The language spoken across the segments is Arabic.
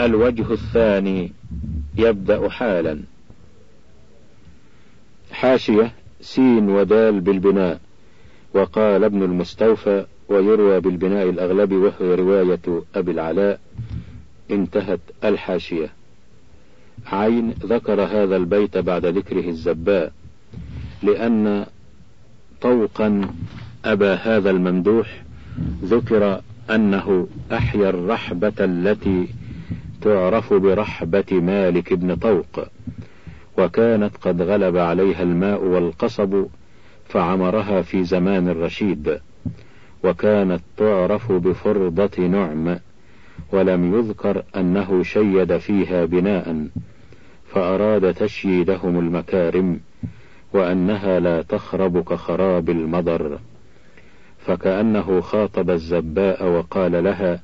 الوجه الثاني يبدأ حالا. حاشية سين ودال بالبناء. وقال ابن المستوفى ويروى بالبناء الأغلب وهو رواية أبي العلاء انتهت الحاشية. عين ذكر هذا البيت بعد ذكره الزباء لأن طوقا أبا هذا الممدوح ذكر أنه أحيا الرحبة التي تعرف برحبة مالك بن طوق وكانت قد غلب عليها الماء والقصب فعمرها في زمان الرشيد وكانت تعرف بفرضة نعم ولم يذكر أنه شيد فيها بناء فأراد تشييدهم المكارم وأنها لا تخرب كخراب المضر فكأنه خاطب الزباء وقال لها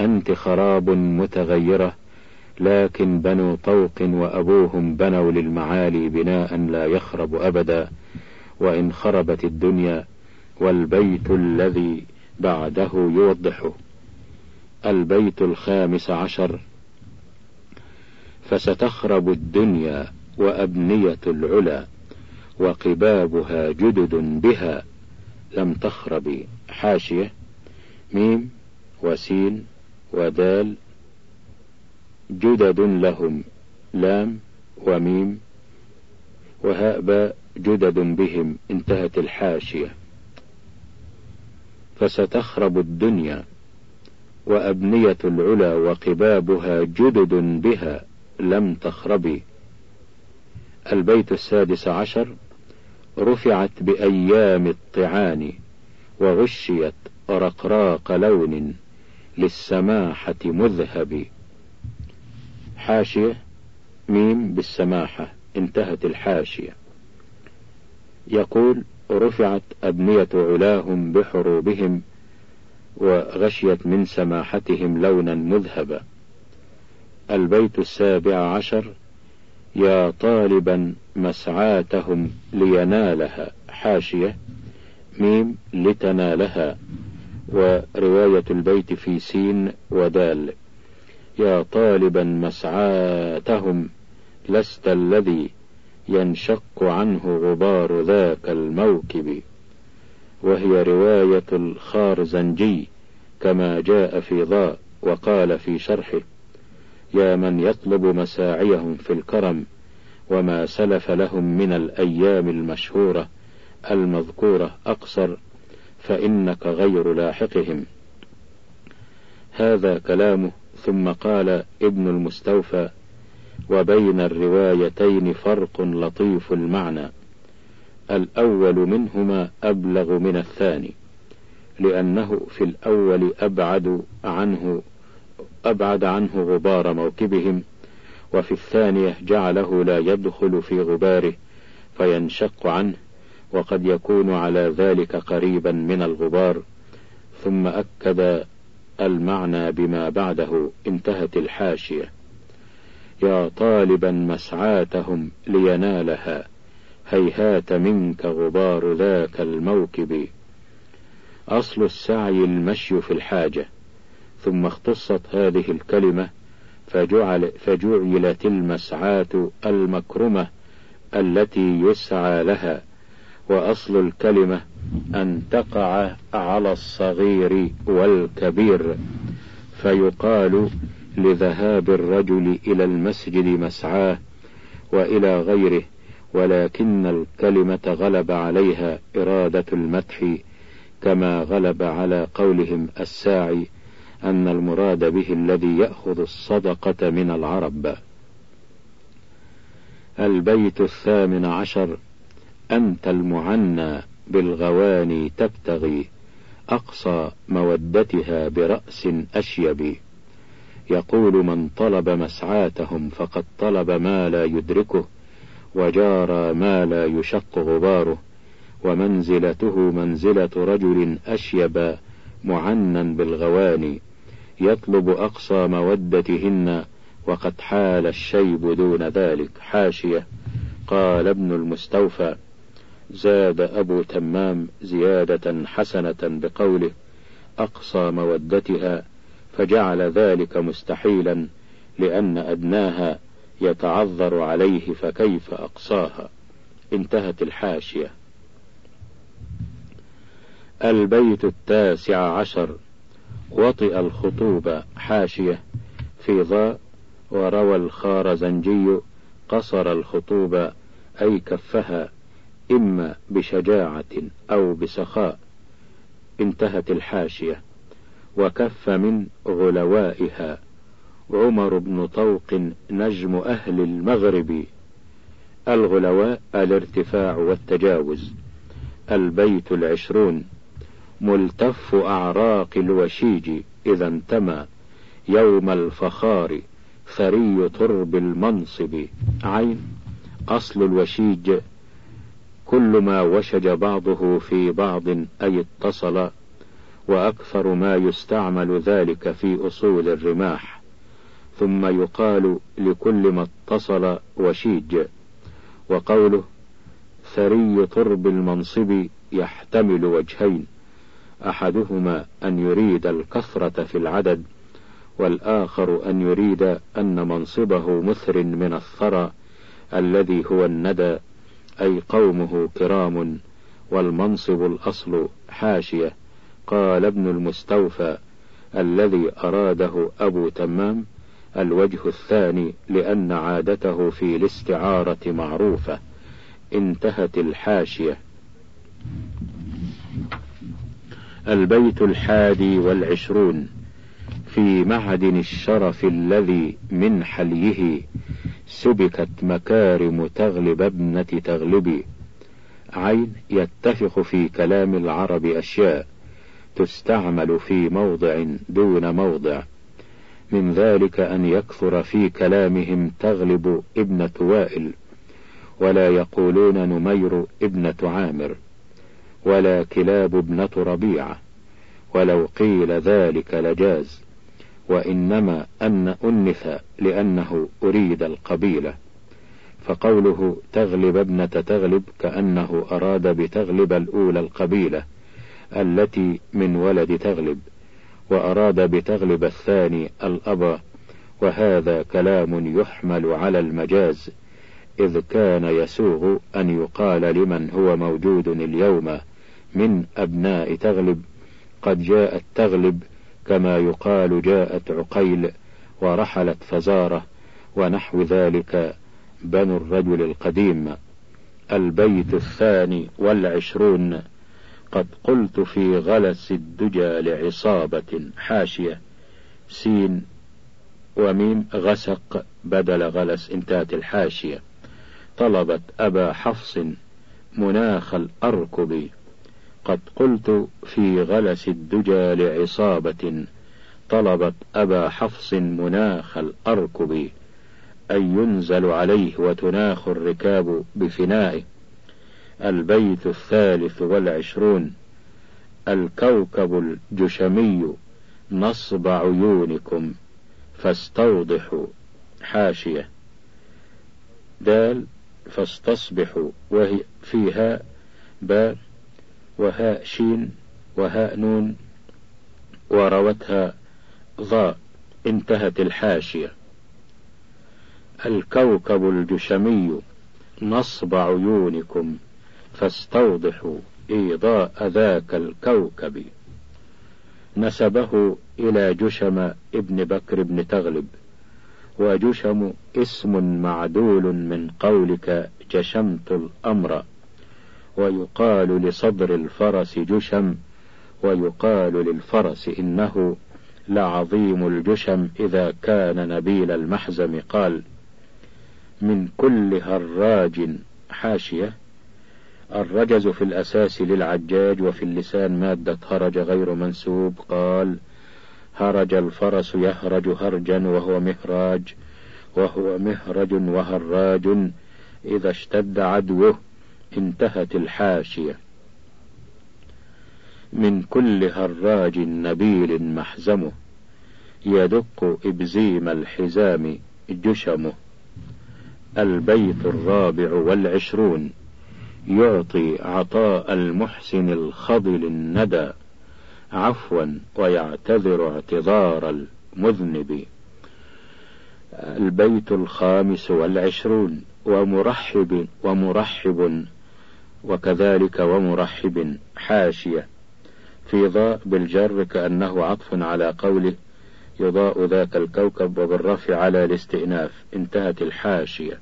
أنت خراب متغيرة لكن بنو طوق وأبوهم بنوا للمعالي بناء لا يخرب أبدا. وإن خربت الدنيا والبيت الذي بعده يوضحه البيت الخامس عشر. فستخرب الدنيا وأبنية العلا وقبابها جدد بها. لم تخرب حاشية. ميم وسين ودال جدد لهم لام وميم وهاء جدد بهم انتهت الحاشية. فستخرب الدنيا وأبنية العلا وقبابها جدد بها لم تخربي. البيت السادس عشر رفعت بأيام الطعان وغشيت رقراق لون. للسماحة مذهب. حاشية ميم بالسماحة انتهت الحاشية. يقول رفعت أبنية علاهم بحروبهم وغشيت من سماحتهم لونا مذهبا. البيت السابع عشر يا طالبا مسعاتهم لينالها. حاشية ميم لتنالها. ورواية البيت في سين ودال. يا طالبا مسعاتهم لست الذي ينشق عنه غبار ذاك الموكب. وهي رواية الخارزنجي كما جاء في ضاء وقال في شرحه يا من يطلب مساعيهم في الكرم وما سلف لهم من الأيام المشهورة المذكورة أقصر فإنك غير لاحقهم. هذا كلامه ثم قال ابن المستوفى وبين الروايتين فرق لطيف المعنى. الأول منهما أبلغ من الثاني لأنه في الأول أبعد عنه أبعد عنه غبار موكبهم وفي الثانية جعله لا يدخل في غباره فينشق عنه وقد يكون على ذلك قريبا من الغبار ثم أكد المعنى بما بعده انتهت الحاشية. يا طالبا مسعاتهم لينالها هيهات منك غبار ذاك الموكب. أصل السعي المشي في الحاجة ثم اختصت هذه الكلمة فجعل فجعلت المسعاة المكرمة التي يسعى لها. وأصل الكلمة أن تقع على الصغير والكبير فيقال لذهاب الرجل إلى المسجد مسعاه وإلى غيره ولكن الكلمة غلب عليها إرادة المدح كما غلب على قولهم الساعي أن المراد به الذي يأخذ الصدقة من العرب. البيت الثامن عشر أنت المعنى بالغواني تبتغي أقصى مودتها برأس أشيب. يقول من طلب مسعاتهم فقد طلب ما لا يدركه وجار ما لا يشق غباره. ومنزلته منزلة رجل أشيب معنى بالغواني يطلب أقصى مودتهن وقد حال الشيب دون ذلك حاشية. قال ابن المستوفى زاد أبو تمام زيادة حسنة بقوله أقصى مودتها فجعل ذلك مستحيلا لأن أدناها يتعذر عليه فكيف أقصاها؟ انتهت الحاشية. البيت التاسع عشر. وطئ الخطوب. حاشية. في ضاء. وروى الخارزنجي قصر الخطوب. أي كفها. إما بشجاعة أو بسخاء انتهت الحاشية. وكف من غلوائها عمر بن طوق نجم أهل المغرب. الغلواء الارتفاع والتجاوز. البيت العشرون. ملتف أعراق الوشيج إذا انتمى. يوم الفخار ثري ترب المنصب. عين. أصل الوشيج كل ما وشج بعضه في بعض أي اتصل وأكثر ما يستعمل ذلك في أصول الرماح. ثم يقال لكل ما اتصل وشيج. وقوله ثري ترب المنصب يحتمل وجهين. أحدهما أن يريد الكثرة في العدد والآخر أن يريد أن منصبه مثر من الثرى الذي هو الندى أي قومه كرام والمنصب الأصل حاشية. قال ابن المستوفى الذي أراده أبو تمام الوجه الثاني لأن عادته في الاستعارة معروفة. انتهت الحاشية. البيت الحادي والعشرون. في معدن الشرف الذي من حليه سبكت مكارم تغلب ابنة تغلبي عين يتفق في كلام العرب أشياء تستعمل في موضع دون موضع. من ذلك أن يكثر في كلامهم تغلب ابنة وائل ولا يقولون نمير ابنة عامر ولا كلاب ابنة ربيعة ولو قيل ذلك لجاز. وإنما أن أنث لأنه أريد القبيلة. فقوله تغلب ابنة تغلب كأنه أراد بتغلب الأولى القبيلة التي من ولد تغلب وأراد بتغلب الثاني الأب وهذا كلام يحمل على المجاز إذ كان يسوغ أن يقال لمن هو موجود اليوم من أبناء تغلب قد جاءت تغلب كما يقال جاءت عقيل ورحلت فزارة ونحو ذلك بنو الرجل القديم. البيت الثاني والعشرون. قد قلت في غلس الدجى لعصابة حاشية. سين وميم غسق بدل غلس انتهت الحاشية. طلبت أبا حفص مناخ الأركب قد قلت في غلس الدجى لعصابة طلبت أبا حفص مناخ الأركب أي ينزل عليه وتناخ الركاب بفنائه. البيت الثالث والعشرون. الكوكب الجشمي نصب عيونكم فاستوضحوا حاشية. دال فاستصبحوا وهي فيها باء. وهاء شين وهاء نون وروتها ضاء انتهت الحاشية. الكوكب الجشمي نصب عيونكم فاستوضحوا إيضاء ذاك الكوكب. نسبه إلى جشم ابن بكر بن تغلب. وجشم اسم معدول من قولك جشمت الأمر. ويقال لصدر الفرس جشم ويقال للفرس إنه لعظيم الجشم إذا كان نبيل المحزم قال من كل هراج حاشية الرجز في الأساس للعجاج وفي اللسان مادة هرج غير منسوب قال هرج الفرس يهرج هرجا وهو مهراج وهو مهرج وهراج إذا اشتد عدوه انتهت الحاشية. من كل هراج نبيل محزمه يدق إبزيم الحزام جشمه. البيت الرابع والعشرون يعطي عطاء المحسن الخضل الندى. عفوا ويعتذر اعتذار المذنب. البيت الخامس والعشرون ومرحب ومرحب وكذلك ومرحب حاشية. في ضاء بالجر كأنه عطف على قوله يضاء ذاك الكوكب وبالرفع على الاستئناف. انتهت الحاشية.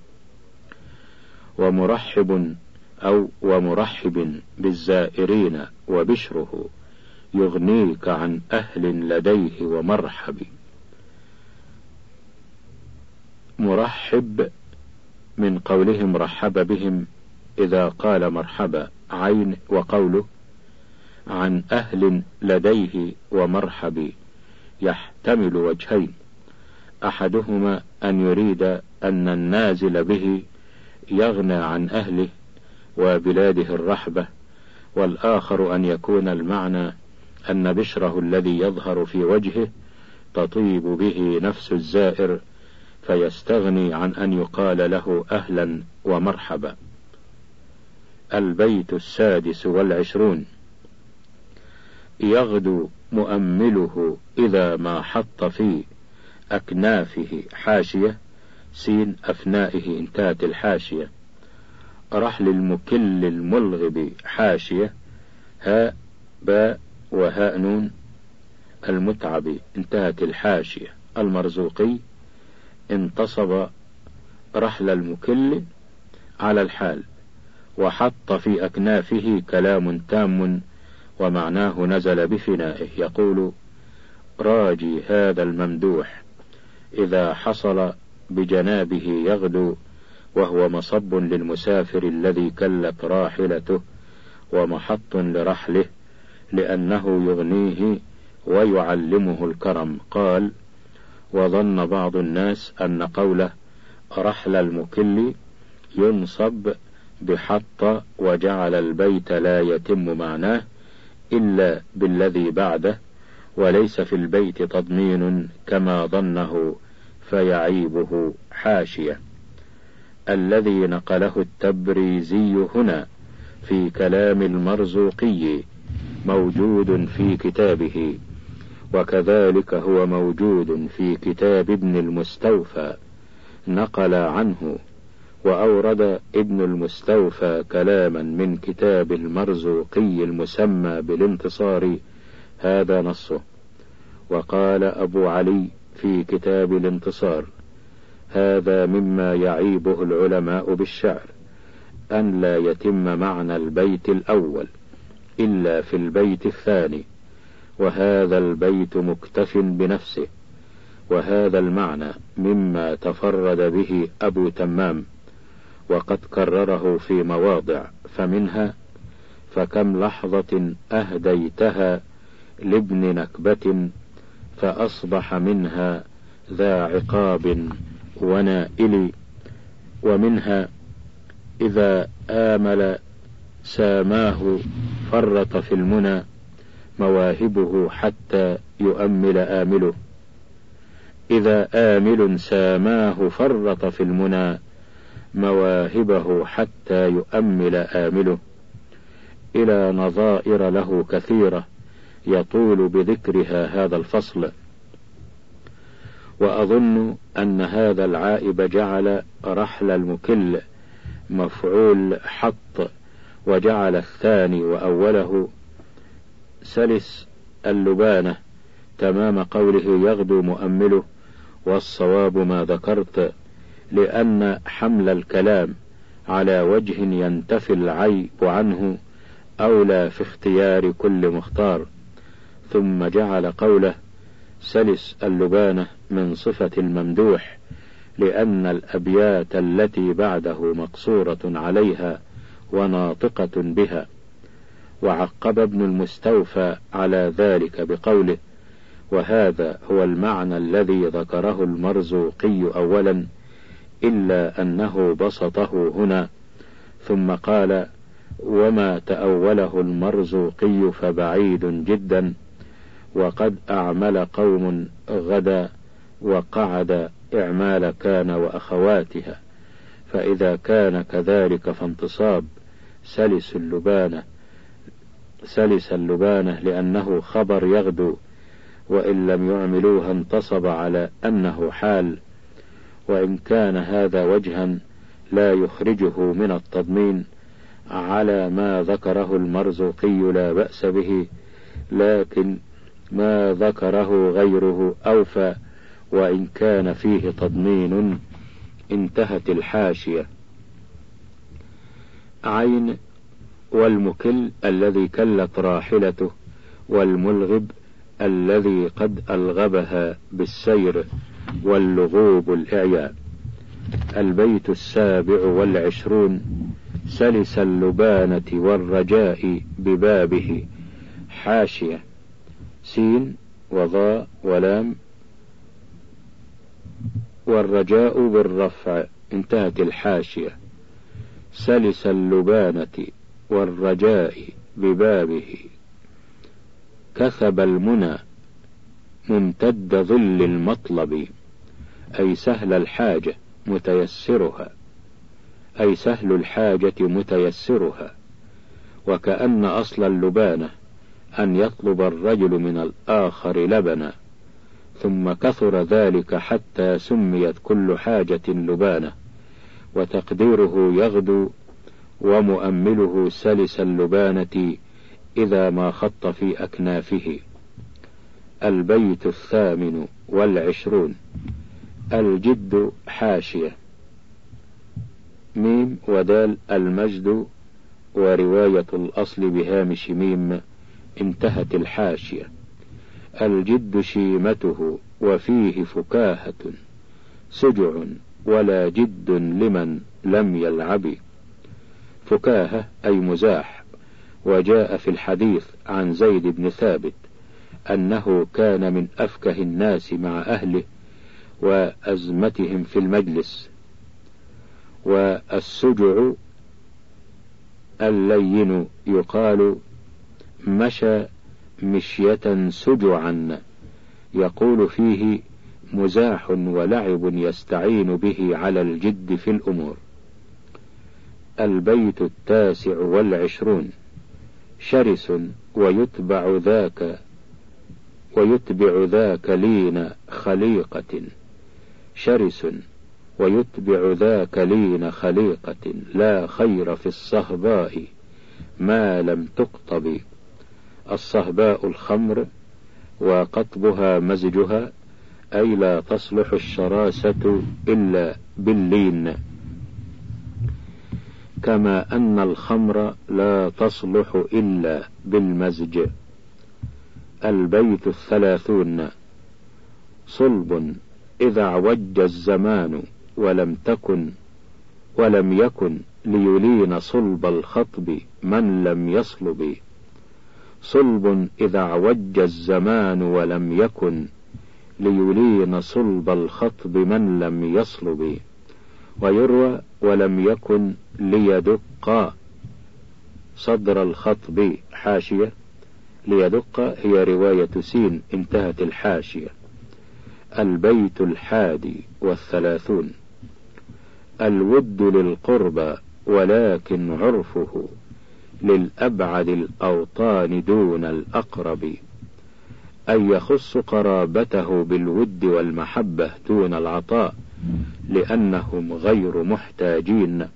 ومرحب أو ومرحب بالزائرين وبشره يغنيك عن أهل لديه ومرحب. مرحب من قولهم رحب بهم إذا قال مرحبا عين وقوله عن أهل لديه ومرحب يحتمل وجهين. أحدهما أن يريد أن النازل به يغنى عن أهله وبلاده الرحبة والآخر أن يكون المعنى أن بشره الذي يظهر في وجهه تطيب به نفس الزائر فيستغني عن أن يقال له أهلا ومرحبا. البيت السادس والعشرون. يغدو مؤمله إذا ما حط في أكنافه حاشية سين أفنائه انتهت الحاشية. رحل المكل الملغب حاشية هاء باء وهاء نون. المتعب انتهت الحاشية. المرزوقي انتصب رحل المكل على الحال. وحط في أكنافه كلام تام ومعناه نزل بفنائه. يقول راجي هذا الممدوح إذا حصل بجنابه يغدو وهو مصب للمسافر الذي كلت راحلته ومحط لرحله لأنه يغنيه ويعلمه الكرم. قال وظن بعض الناس أن قوله رحل المكل ينصب بحط وجعل البيت لا يتم معناه إلا بالذي بعده وليس في البيت تضمين كما ظنه فيعيبه حاشية. الذي نقله التبريزي هنا في كلام المرزوقي موجود في كتابه وكذلك هو موجود في كتاب ابن المستوفى نقل عنه وأورد ابن المستوفى كلاما من كتاب المرزوقي المسمى بالانتصار هذا نصه. وقال أبو علي في كتاب الانتصار هذا مما يعيبه العلماء بالشعر أن لا يتم معنى البيت الأول إلا في البيت الثاني وهذا البيت مكتف بنفسه وهذا المعنى مما تفرد به أبو تمام. وقد كرره في مواضع فمنها فكم لحظة أهديتها لابن نكبة فأصبح منها ذا عقاب ونائل ومنها إذا آمل ساماه فرط في المنى مواهبه حتى يؤمل آمله. إذا آمل ساماه فرط في المنى مواهبه حتى يؤمل آمله إلى نظائر له كثيرة يطول بذكرها هذا الفصل. وأظن أن هذا العائب جعل رحل المكل مفعول حط وجعل الثاني وأوله سلس اللبانة تمام قوله يغدو مؤمله والصواب ما ذكرت. لأن حمل الكلام على وجه ينتفي العيب عنه أولى في اختيار كل مختار. ثم جعل قوله سلس اللبانة من صفة الممدوح لأن الأبيات التي بعده مقصورة عليها وناطقة بها. وعقب ابن المستوفى على ذلك بقوله وهذا هو المعنى الذي ذكره المرزوقي أولا. إلا أنه بسطه هنا. ثم قال وما تأوله المرزوقي فبعيد جدا. وقد أعمل قوم غدا وقعد إعمال كان وأخواتها. فإذا كان كذلك فانتصاب سلس اللبانة سلس اللبانة لأنه خبر يغدو. وإن لم يعملوها انتصب على أنه حال. وإن كان هذا وجها لا يخرجه من التضمين على ما ذكره المرزوقي لا بأس به لكن ما ذكره غيره أوفى وإن كان فيه تضمين انتهت الحاشية. عين والمكل الذي كلت راحلته والملغب الذي قد ألغبها بالسير. واللغوب الإعياء البيت السابع والعشرون سلس اللبانة والرجاء ببابه. حاشية. سين وضاء ولام. والرجاء بالرفع. انتهت الحاشية. سلس اللبانة والرجاء ببابه. كثب المنى ممتد ظل المطلب. أي سهل الحاجة متيسرها. أي سهل الحاجة متيسرها. وكأن أصل اللبانة أن يطلب الرجل من الآخر لبنا ثم كثر ذلك حتى سميت كل حاجة لبانة وتقديره يغدو ومؤمله سلس اللبانة إذا ما خط في أكنافه. البيت الثامن والعشرون. الجد حاشية. ميم ودال المجد ورواية الأصل بهامش ميم انتهت الحاشية. الجد شيمته وفيه فكاهة. سجع ولا جد لمن لم يلعب. فكاهة أي مزاح. وجاء في الحديث عن زيد بن ثابت أنه كان من أفكه الناس مع أهله وأزمتهم في المجلس. والسجع اللين يقال مشى مشية سجعا يقول فيه مزاح ولعب يستعين به على الجد في الأمور. البيت التاسع والعشرون شرس ويتبع ذاك ويتبع ذاك لين خليقة. شرس ويتبع ذاك لين خليقة لا خير في الصهباء ما لم تقطب. الصهباء الخمر وقطبها مزجها أي لا تصلح الشراسة إلا باللين. كما أن الخمر لا تصلح إلا بالمزج. البيت الثلاثون. صلب إذا اعوج الزمان ولم تكن ولم يكن ليلين صلب الخطب من لم يصلب. صلب إذا اعوج الزمان ولم يكن ليلين صلب الخطب من لم يصلب. ويروى ولم يكن ليدق صدر الخطب حاشية. ليدق هي رواية سين انتهت الحاشية. البيت الحادي والثلاثون. الود للقربى ولكن عرفه للأبعد الأوطان دون الأقرب. أن يخص قرابته بالود والمحبة دون العطاء لأنهم غير محتاجين.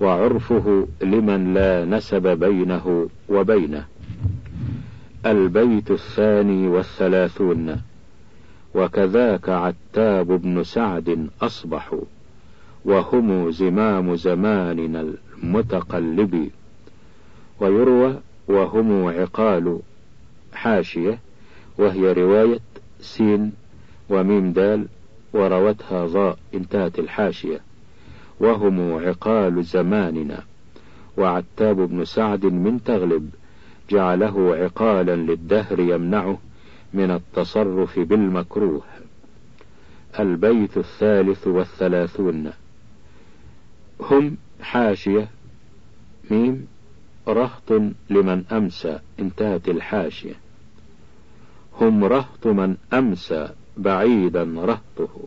وعرفه لمن لا نسب بينه وبينه. البيت الثاني والثلاثون. وكذاك عتاب بن سعد أصبحوا وهم زمام زماننا المتقلب. ويروى وهم عقال حاشية وهي رواية سين وميم دال وروتها ضاء انتهت الحاشية. وهم عقال زماننا وعتاب بن سعد من تغلب جعله عقالا للدهر يمنعه. من التصرف بالمكروه. البيت الثالث والثلاثون. هم حاشية. ميم رهط لمن أمسى. انتهت الحاشية. هم رهط من أمسى بعيدا رهطه.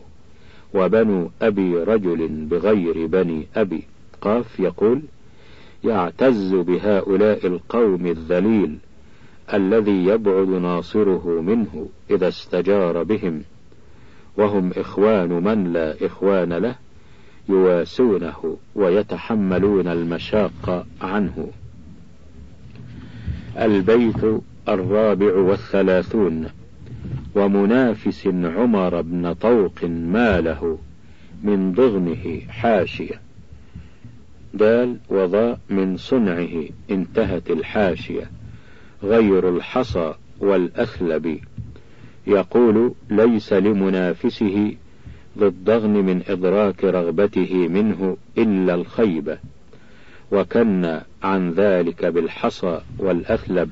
وبنو أبي رجل بغير بني أبي. قاف يقول يعتز بهؤلاء القوم الذليل. الذي يبعد ناصره منه إذا استجار بهم. وهم إخوان من لا إخوان له يواسونه ويتحملون المشاق عنه. البيت الرابع والثلاثون. ومنافس عمر بن طوق ما له من ضغنه حاشية. دال وضاء من صنعه انتهت الحاشية. غير الحصى والأثلب يقول ليس لمنافسه بالضغن من إدراك رغبته منه إلا الخيبة وكن عن ذلك بالحصى والأثلب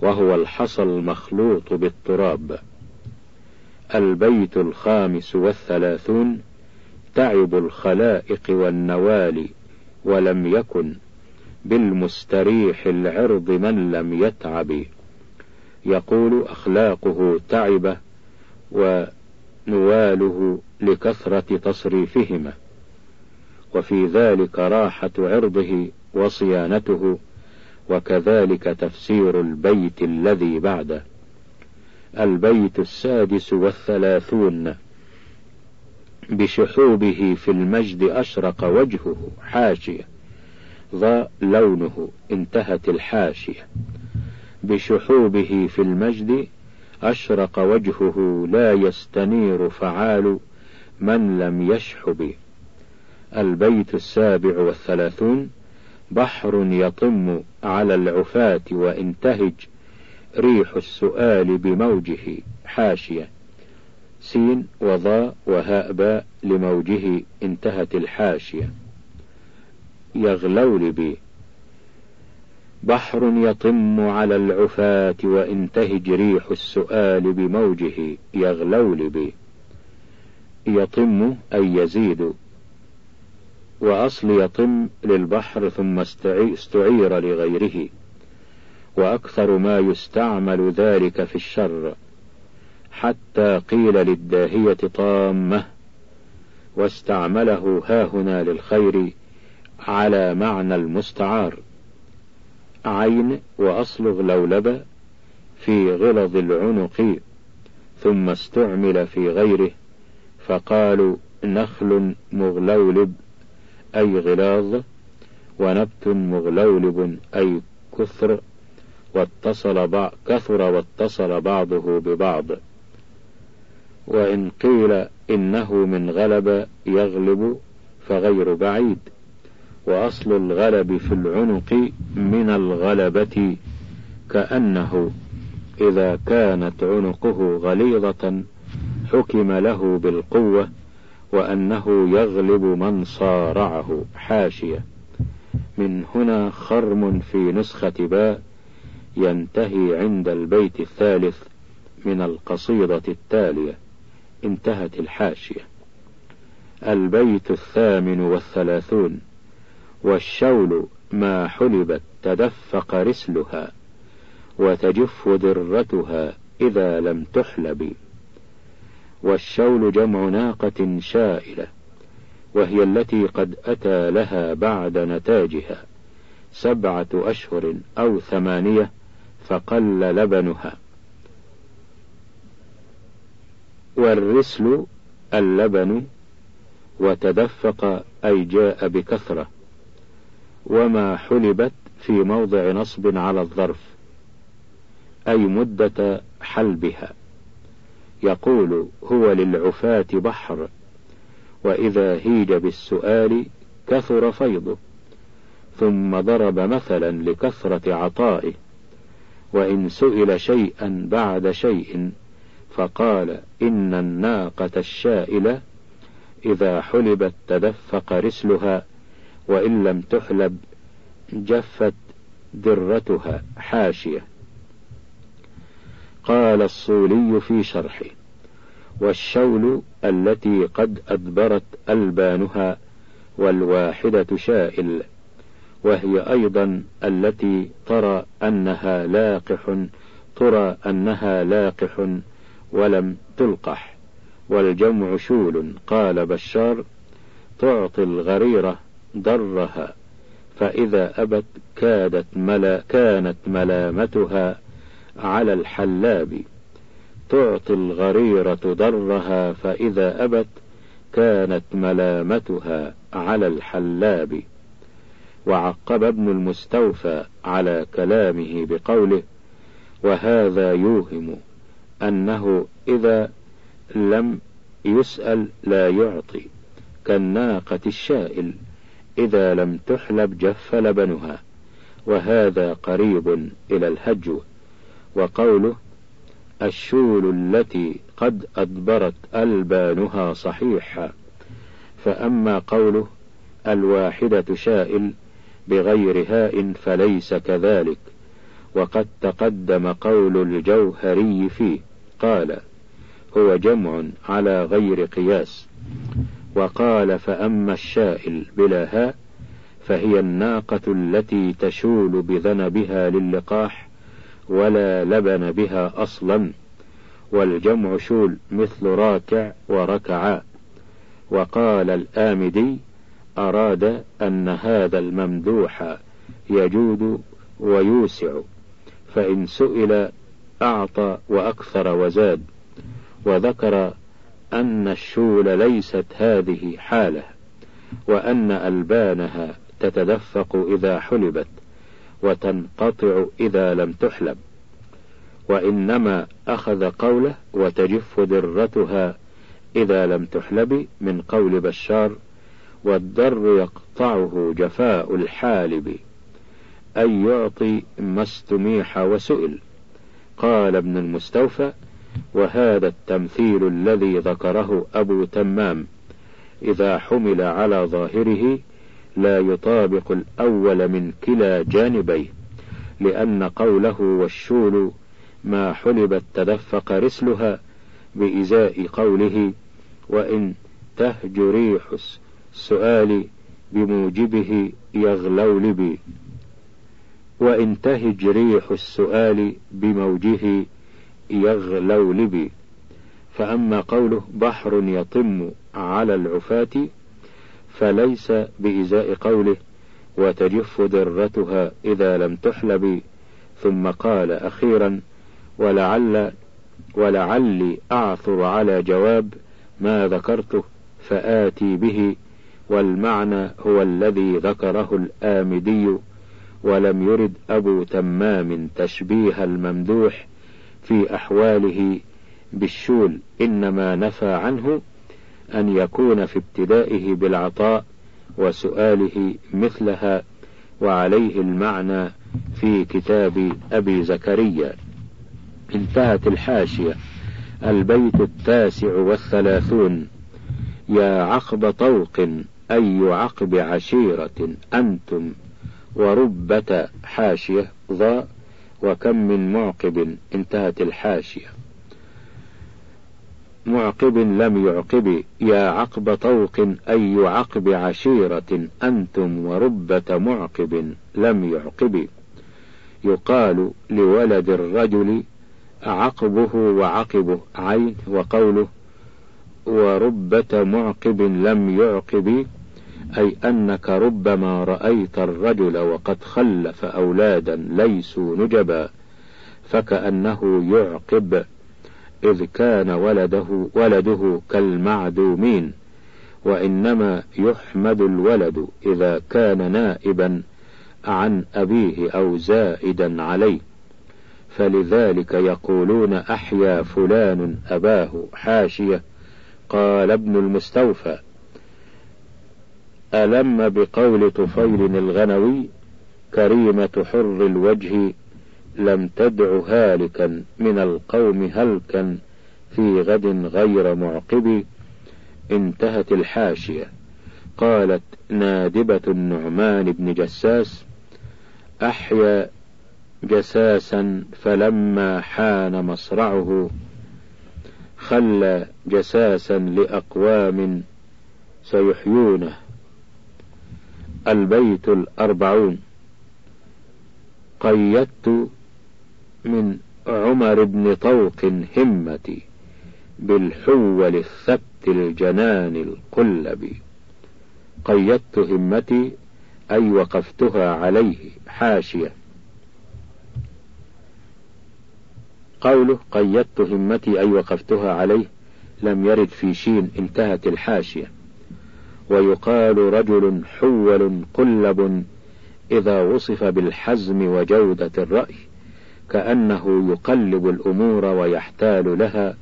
وهو الحصى المخلوط بالتراب. البيت الخامس والثلاثون تعب الخلائق والنوال ولم يكن بالمستريح العرض من لم يتعب. يقول أخلاقه تعبة ونواله لكثرة تصريفهما. وفي ذلك راحة عرضه وصيانته وكذلك تفسير البيت الذي بعده. البيت السادس والثلاثون. بشحوبه في المجد أشرق وجهه حاشية. ضاء لونه انتهت الحاشية. بشحوبه في المجد أشرق وجهه لا يستنير فعال من لم يشحب. البيت السابع والثلاثون بحر يطم على العفاة وانتهج ريح السؤال بموجه حاشية. سين وضاء وهاء باء لموجه انتهت الحاشية. يغلول بي. بحر يطم على العفاة وانتهج ريح السؤال بموجه يغلول بي. يطم أي يزيد. وأصل يطم للبحر ثم استعير لغيره. وأكثر ما يستعمل ذلك في الشر. حتى قيل للداهية طامة. واستعمله هاهنا للخير على معنى المستعار. عين وأصل غلولب في غلظ العنق ثم استعمل في غيره فقالوا نخل مغلولب أي غلاظ ونبت مغلولب أي كثر واتصل بعض كثر واتصل بعضه ببعض. وإن قيل إنه من غلب يغلب فغير بعيد. وأصل الغلب في العنق من الغلبة كأنه إذا كانت عنقه غليظة حكم له بالقوة وأنه يغلب من صارعه حاشية. من هنا خرم في نسخة باء ينتهي عند البيت الثالث من القصيدة التالية انتهت الحاشية. البيت الثامن والثلاثون. والشول ما حلبت تدفق رسلها وتجف ذرتها إذا لم تحلب. والشول جمع ناقة شائلة وهي التي قد أتى لها بعد نتاجها سبعة أشهر أو ثمانية فقل لبنها. والرسل اللبن وتدفق أي جاء بكثرة. وما حلبت في موضع نصب على الظرف أي مدة حلبها. يقول هو للعفاة بحر وإذا هيج بالسؤال كثر فيضه ثم ضرب مثلا لكثرة عطائه وإن سئل شيئا بعد شيء فقال إن الناقة الشائلة إذا حلبت تدفق رسلها وإن لم تحلب جفت درتها حاشية. قال الصولي في شرحه والشول التي قد أدبرت ألبانها والواحدة شائل وهي أيضا التي ترى أنها لاقح ترى أنها لاقح ولم تلقح. والجمع شول قال بشار تعطي الغريرة ضرها فإذا أبت كادت ملا كانت ملامتها على الحلاب. تعطي الغريرة ضرها فإذا أبت كانت ملامتها على الحلاب. وعقب ابن المستوفى على كلامه بقوله وهذا يوهم أنه إذا لم يسأل لا يعطي كالناقة الشائل. إذا لم تحلب جف لبنها وهذا قريب إلى الهجو وقوله الشول التي قد أدبرت ألبانها صحيحة فأما قوله الواحدة شائل بغير هاء فليس كذلك. وقد تقدم قول الجوهري فيه قال هو جمع على غير قياس. وقال فأما الشائل بلا هاء فهي الناقة التي تشول بذنبها للقاح ولا لبن بها أصلا والجمع شول مثل راكع وركعا وقال الآمدي أراد أن هذا الممدوح يجود ويوسع فإن سئل أعطى وأكثر وزاد وذكر أن الشول ليست هذه حالة وأن ألبانها تتدفق إذا حلبت وتنقطع إذا لم تحلب وإنما أخذ قوله وتجف درتها إذا لم تحلب من قول بشار والدر يقطعه جفاء الحالب أي يعطي ما استميح وسئل. قال ابن المستوفى وهذا التمثيل الذي ذكره أبو تمام. إذا حمل على ظاهره لا يطابق الأول من كلا جانبيه لأن قوله والشول ما حلبت تدفق رسلها بإزاء قوله وإن تهج ريح السؤال بموجبه يغلولبي وإن تهج ريح السؤال بموجه يغلولبي. فأما قوله بحر يطم على العفاة فليس بإزاء قوله وتجف درتها إذا لم تحلب. ثم قال أخيرا ولعل ولعلي أعثر على جواب ما ذكرته فآتي به والمعنى هو الذي ذكره الآمدي. ولم يرد أبو تمام تشبيه الممدوح في أحواله بالشول إنما نفى عنه أن يكون في ابتدائه بالعطاء وسؤاله مثلها وعليه المعنى في كتاب أبي زكريا. انتهت الحاشية. البيت التاسع والثلاثون. يا عقب طوق أي عقب عشيرة أنتم وربة حاشية ضاء. وكم من معقب انتهت الحاشية. معقب لم يعقب يا عقب طوق أي عقب عشيرة أنتم وربة معقب لم يعقب. يقال لولد الرجل عقبه وعقبه عين وقوله وربة معقب لم يعقب. أي أنك ربما رأيت الرجل وقد خلف أولادا ليسوا نجبا فكأنه يعقب إذ كان ولده ولده كالمعدومين وإنما يحمد الولد إذا كان نائبا عن أبيه أو زائدا عليه. فلذلك يقولون أحيا فلان أباه حاشية قال ابن المستوفى. ألم بقول طفيل الغنوي كريمة حر الوجه لم تدع هالكا من القوم هلكا في غد غير معقب انتهت الحاشية. قالت نادبة النعمان بن جساس أحيا جساسا فلما حان مصرعه خلى جساسا لأقوام سيحيونه. البيت الأربعون. قيدت من عمر بن طوق همتي بالحول الثبت الجنان القلب. قيدت همتي أي وقفتها عليه حاشية. قوله قيدت همتي أي وقفتها عليه لم يرد في شين انتهت الحاشية. ويقال رجل حول قلب إذا وصف بالحزم وجودة الرأي كأنه يقلب الأمور ويحتال لها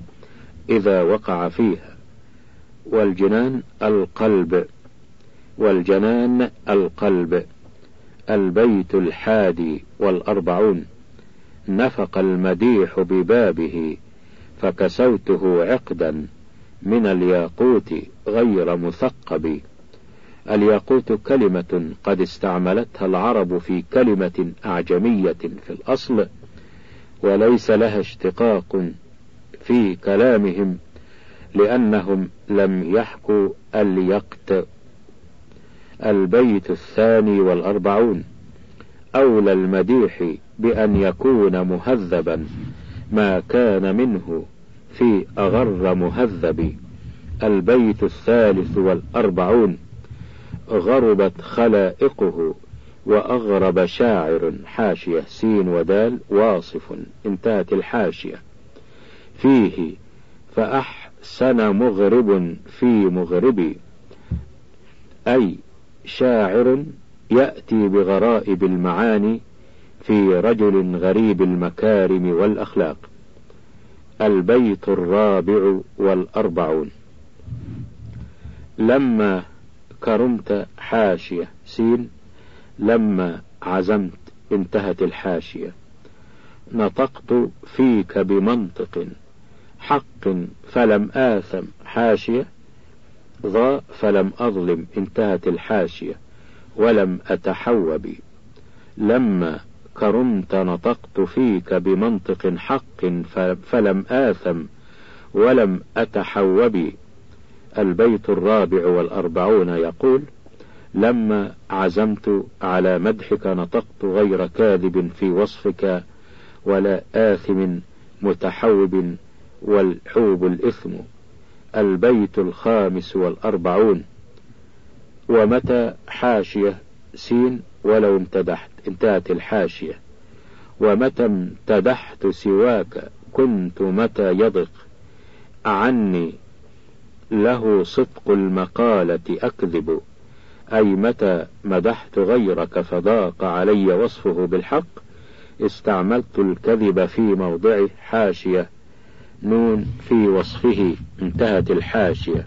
إذا وقع فيها. والجنان القلب والجنان القلب البيت الحادي والأربعون. نفق المديح ببابه فكسوته عقدا. من الياقوت غير مثقب. الياقوت كلمة قد استعملتها العرب في كلمة أعجمية في الأصل وليس لها اشتقاق في كلامهم لأنهم لم يحكوا اليقت. البيت الثاني والأربعون. أولى المديح بأن يكون مهذبا. ما كان منه في أغر مهذب البيت الثالث والأربعون غربت خلائقه وأغرب شاعر حاشية سين ودال واصف انتهت الحاشية. فيه فأحسن مغرب في مغربي أي شاعر يأتي بغرائب المعاني في رجل غريب المكارم والأخلاق. البيت الرابع والأربعون. لما كرمت حاشية سين لما عزمت انتهت الحاشية. نطقت فيك بمنطق حق فلم آثم حاشية ضاء فلم أظلم انتهت الحاشية ولم أتحوب لما كرمت نطقت فيك بمنطق حق فلم آثم ولم أتحوب البيت الرابع والأربعون يقول لما عزمت على مدحك نطقت غير كاذب في وصفك ولا آثم متحوب والحوب الإثم. البيت الخامس والأربعون. ومتى حاشية سين ولو امتدحت انتهت الحاشية. ومتى امتدحت سواك كنت متى يضق. عني له صدق المقالة أكذب. أي متى مدحت غيرك فضاق علي وصفه بالحق. استعملت الكذب في موضع حاشية. نون في وصفه انتهت الحاشية.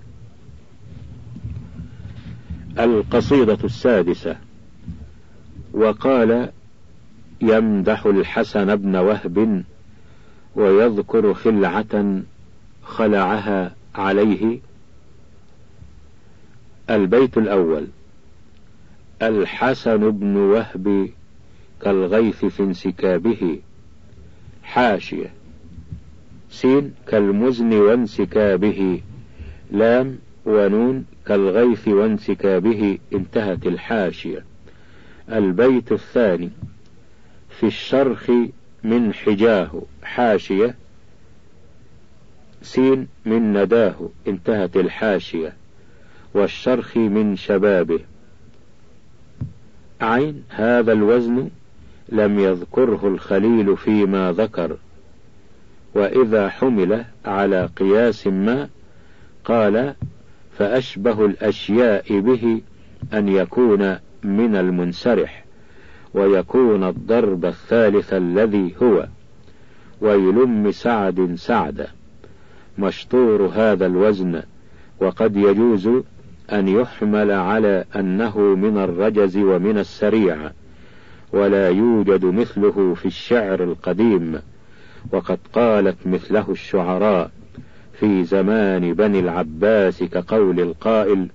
القصيدة السادسة. وقال يمدح الحسن بن وهب ويذكر خلعة خلعها عليه. البيت الأول. الحسن بن وهب كالغيث في انسكابه. حاشية. سين كالمزن وانسكابه. لام ونون كالغيث وانسكابه. انتهت الحاشية. البيت الثاني في الشرخ من حجاه حاشية سين من نداه انتهت الحاشية والشرخ من شبابه. عين هذا الوزن لم يذكره الخليل فيما ذكر وإذا حمل على قياس ما قال فأشبه الأشياء به أن يكون من المنسرح ويكون الضرب الثالث الذي هو. ويلم سعد سعدا مشطور هذا الوزن. وقد يجوز أن يحمل على أنه من الرجز ومن السريع. ولا يوجد مثله في الشعر القديم. وقد قالت مثله الشعراء في زمان بني العباس كقول القائل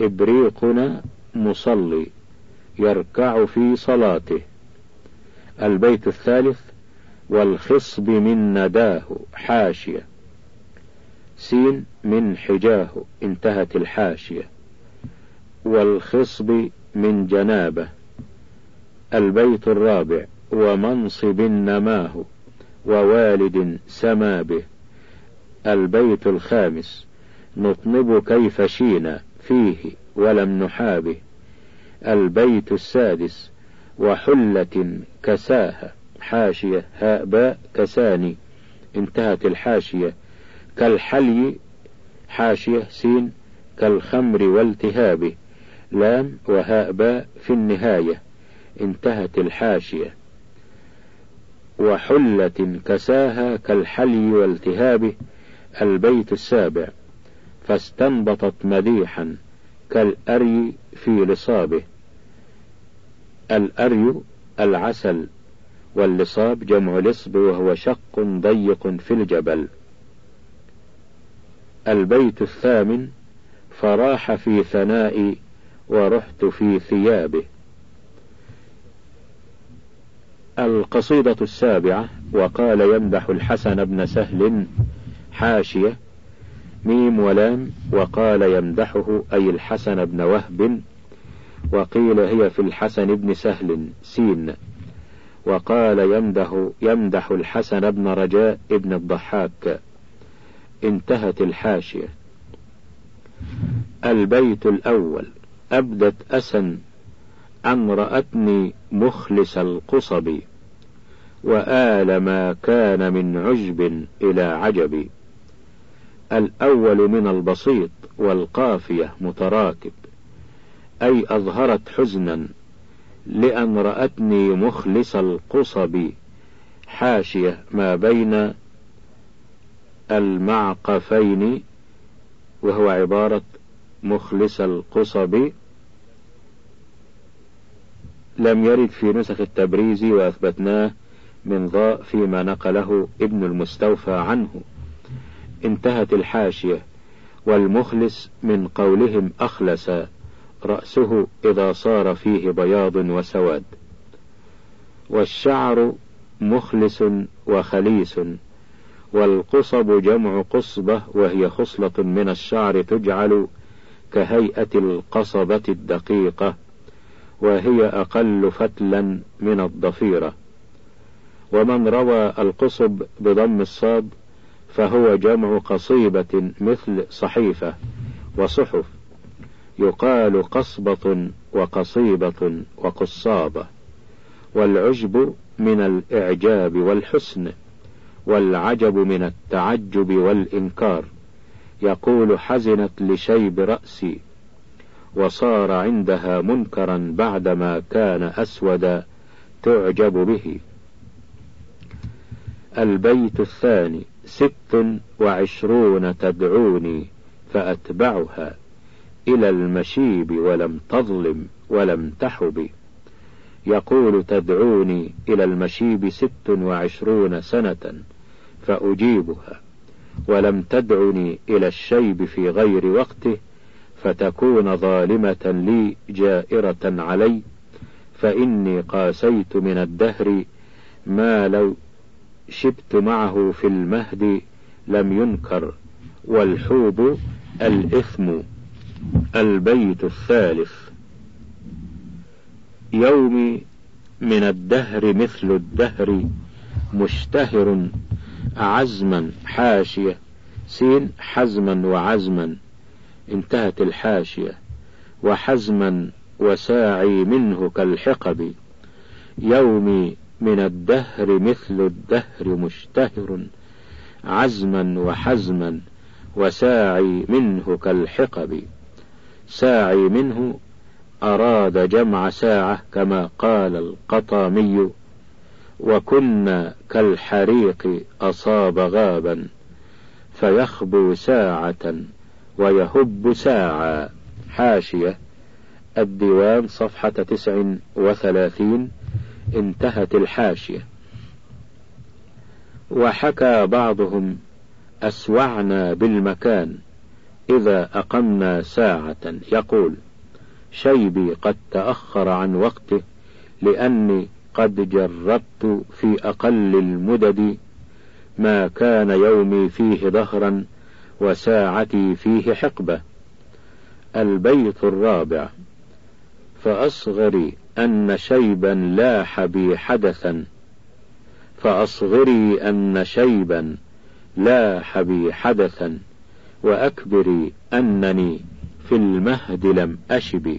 إبريقنا مصلي يركع في صلاته. البيت الثالث والخصب من نداه حاشية. سين من حجاه انتهت الحاشية. والخصب من جنابه. البيت الرابع ومنصب نماه ووالد سما به. البيت الخامس نطنب كيف شينا فيه ولم نحابه. البيت السادس وحلة كساها حاشية هاء باء كساني انتهت الحاشية كالحلي حاشية سين كالخمر والتهابه لام وهاء باء في النهاية انتهت الحاشية. وحلة كساها كالحلي والتهابه البيت السابع فاستنبطت مديحا كالأري في لصابه. الأري العسل واللصاب جمع لصب وهو شق ضيق في الجبل. البيت الثامن فراح في ثنائي ورحت في ثيابه. القصيدة السابعة وقال يمدح الحسن بن سهل حاشية ميم ولام وقال يمدحه أي الحسن بن وهب وقيل هي في الحسن بن سهل سين. وقال يمدح يمدح الحسن بن رجاء ابن الضحاك. انتهت الحاشية. البيت الأول. أبدت أسا أن رأتني مخلص القصب. وآل ما كان من عجب إلى عجب. الأول من البسيط والقافية متراكب. أي أظهرت حزنا لأن رأتني مخلص القصب حاشية ما بين المعقفين وهو عبارة مخلص القصب. لم يرد في نسخ التبريز وأثبتناه من ضاء فيما نقله ابن المستوفى عنه. انتهت الحاشية والمخلص من قولهم أخلس رأسه إذا صار فيه بياض وسواد. والشعر مخلص وخليس والقصب جمع قصبة وهي خصلة من الشعر تجعل كهيئة القصبة الدقيقة وهي أقل فتلا من الضفيرة. ومن روى القصب بضم الصاد فهو جمع قصيبة مثل صحيفة وصحف. يقال قصبة وقصيبة وقصابة والعجب من الإعجاب والحسن والعجب من التعجب والإنكار. يقول حزنت لشيب رأسي وصار عندها منكرا بعدما كان أسودا تعجب به. البيت الثاني ست وعشرون تدعوني فأتبعها. إلى المشيب ولم تظلم ولم تحب. يقول تدعوني إلى المشيب ست وعشرون سنة فأجيبها. ولم تدعني إلى الشيب في غير وقته فتكون ظالمة لي جائرة علي. فإني قاسيت من الدهر ما لو شبت معه في المهد لم ينكر. والحوب الإثم. البيت الثالث. يومي من الدهر مثل الدهر مشتهر عزما حاشية. سين حزما وعزما انتهت الحاشية. وحزما وساعي منه كالحقب. يومي من الدهر مثل الدهر مشتهر عزما وحزما وساعي منه كالحقب. ساعي منه أراد جمع ساعة كما قال القطامي وكنا كالحريق أصاب غابا فيخبو ساعة ويهب ساعة. حاشية الديوان صفحة تسع وثلاثين انتهت الحاشية. وحكى بعضهم أسوعنا بالمكان. إذا أقمنا ساعة يقول شيبي قد تأخر عن وقته لأني قد جربت في أقل المدد ما كان يومي فيه دهرا وساعتي فيه حقبة. البيت الرابع فأصغري أن شيبا لاح بي حدثا فأصغري أن شيبا لاح بي حدثا. وأكبري أنني في المهد لم أشب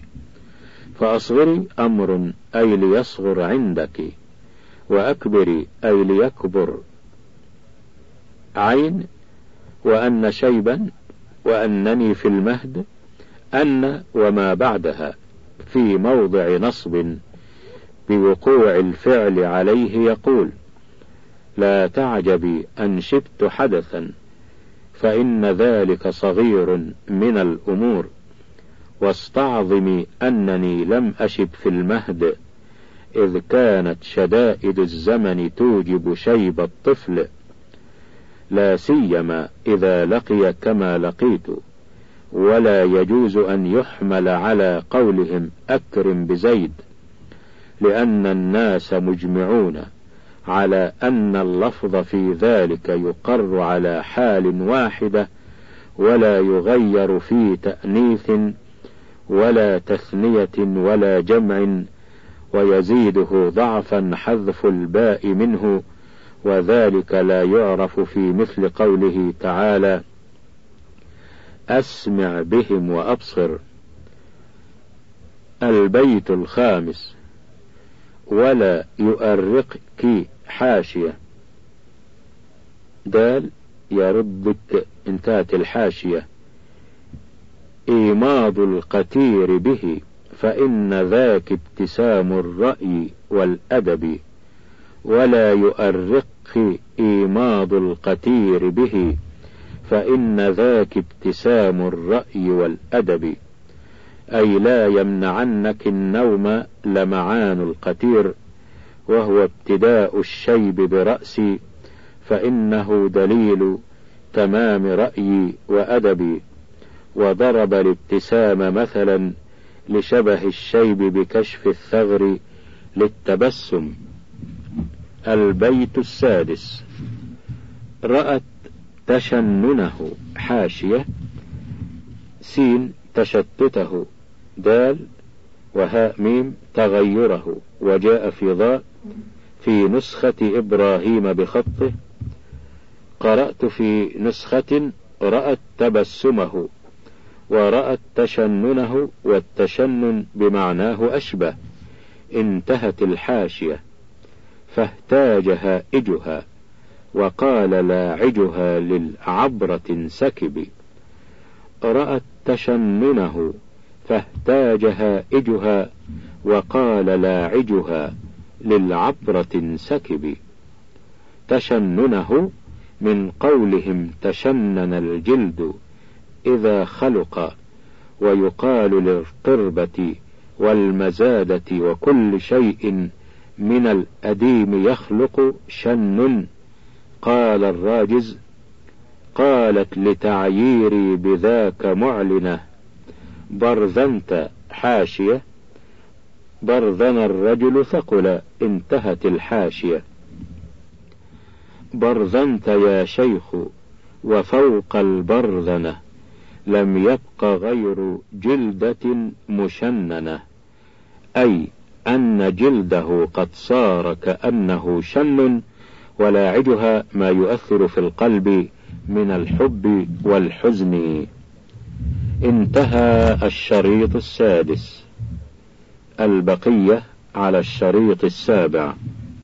فأصغري أمر أي ليصغر عندك وأكبري أي ليكبر عين وأن شيبا وأنني في المهد أن وما بعدها في موضع نصب بوقوع الفعل عليه يقول لا تعجبي أن شبت حدثا. فإن ذلك صغير من الأمور. واستعظمي أنني لم أشب في المهد إذ كانت شدائد الزمن توجب شيب الطفل. لا سيما إذا لقي كما لقيت ولا يجوز أن يحمل على قولهم أكرم بزيد لأن الناس مجمعون. على أن اللفظ في ذلك يقر على حال واحدة ولا يغير في تأنيث ولا تثنية ولا جمع ويزيده ضعفا حذف الباء منه وذلك لا يعرف في مثل قوله تعالى أسمع بهم وأبصر. البيت الخامس ولا يؤرقك حاشية. دال يردك انتهت الحاشية. إيماض القتير به فإن ذاك ابتسام الرأي والأدب. ولا يؤرق إيماض القتير به فإن ذاك ابتسام الرأي والأدب. أي لا يمنعنك النوم لمعان القتير. وهو ابتداء الشيب برأسي فإنه دليل تمام رأيي وأدبي وضرب الابتسام مثلا لشبه الشيب بكشف الثغر للتبسم. البيت السادس. رأت تشننه حاشية. سين تشتته. دال وهاء ميم تغيره. وجاء في ضاء في نسخة إبراهيم بخطه قرأت في نسخة رأت تبسمه ورأت تشننه والتشنن بمعناه أشبه انتهت الحاشية فاهتاج هائجها وقال لاعجها للعبرة انسكب. رأت تشننه فاهتاج هائجها وقال لاعجها للعبرة انسكب. تشننه من قولهم تشنن الجلد إذا خلق ويقال للقربة والمزادة وكل شيء من الأديم يخلق شن. قال الراجز قالت لتعييري بذاك معلنة برذنت حاشية برذن الرجل ثقل انتهت الحاشية. برذنت يا شيخ وفوق البرذنة لم يبق غير جلدة مشننة. أي أن جلده قد صار كأنه شن ولاعجها ما يؤثر في القلب من الحب والحزن. انتهى الشريط السادس. البقية على الشريط السابع.